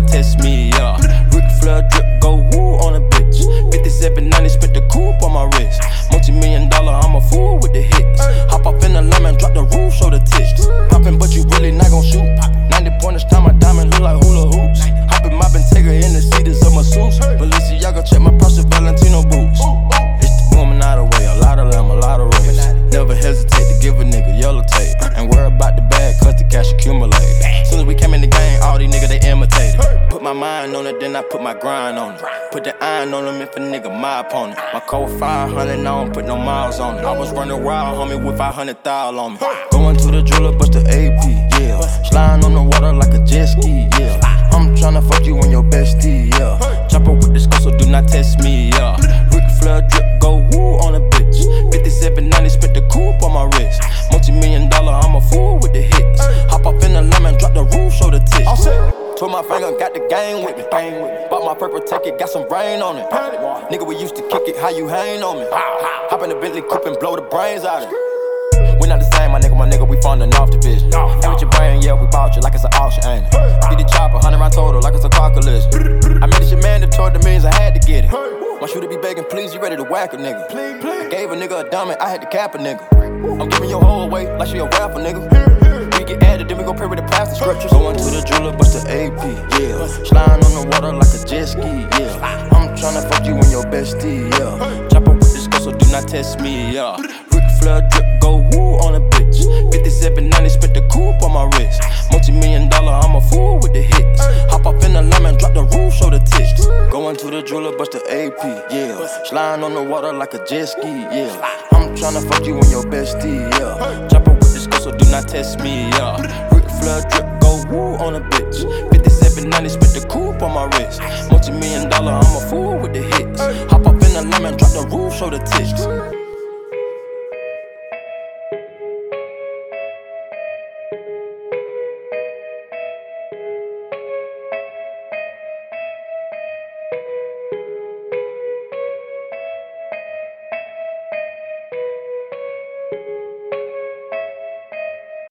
try test me, yeah. Ric Flair drip, go woo on a bitch. 5790, spent the coupe on my wrist. Multi million dollar, I'm a fool with the hits. Hop off in the lemon, drop the roof, show the tip. Then I put my grind on it. Put the iron on him if a nigga my opponent. My code 500, I don't put no miles on it. I was running wild, homie, with 500 thou on me. Going to the jeweler, bust the AP, yeah. Sliding on the water like a jet ski, yeah. I'm tryna fuck you and your bestie, yeah. Chopper with this skull, so do not test me, yeah. Twirl my finger, got the game with me. Bang with me. Bought my purple ticket, got some rain on it. Nigga, we used to kick it, how you hang on me? Hop in the Bentley coupe and blow the brains out of it. We not the same, my nigga, my nigga, we the North Division. Ain't with your brain, yeah, we bought you like it's an auction, ain't it? Beat the chopper, 100 round total, like it's a car collision. I made this shit mandatory, the millions I had to get it. My shooter be begging, please, you ready to whack a nigga? I gave a nigga a diamond, I had to cap a nigga. I'm giving your whole away like she a rapper, nigga. We get added, then we go pray with the plastic scriptures. Jet ski, yeah. I'm tryna fuck you and your bestie, yeah. Chopper with this girl, so do not test me, yeah. Ric Flair drip, go woo on a bitch. 5790, spent the coupe on my wrist. Multi million dollar, I'm a fool with the hits. Hop off in the lemon, drop the roof, show the tits. Going to the jeweler, bust the AP, yeah. Sliding on the water like a jet ski, yeah. I'm tryna fuck you and your bestie, yeah. Chopper with this girl, so do not test me, yeah. Ric Flair drip, go woo on a bitch. 5790, spent the coupe on my wrist. Multi million dollar, I'm a fool with the hits. Hop off in the lemon, drop the roof, show the tits.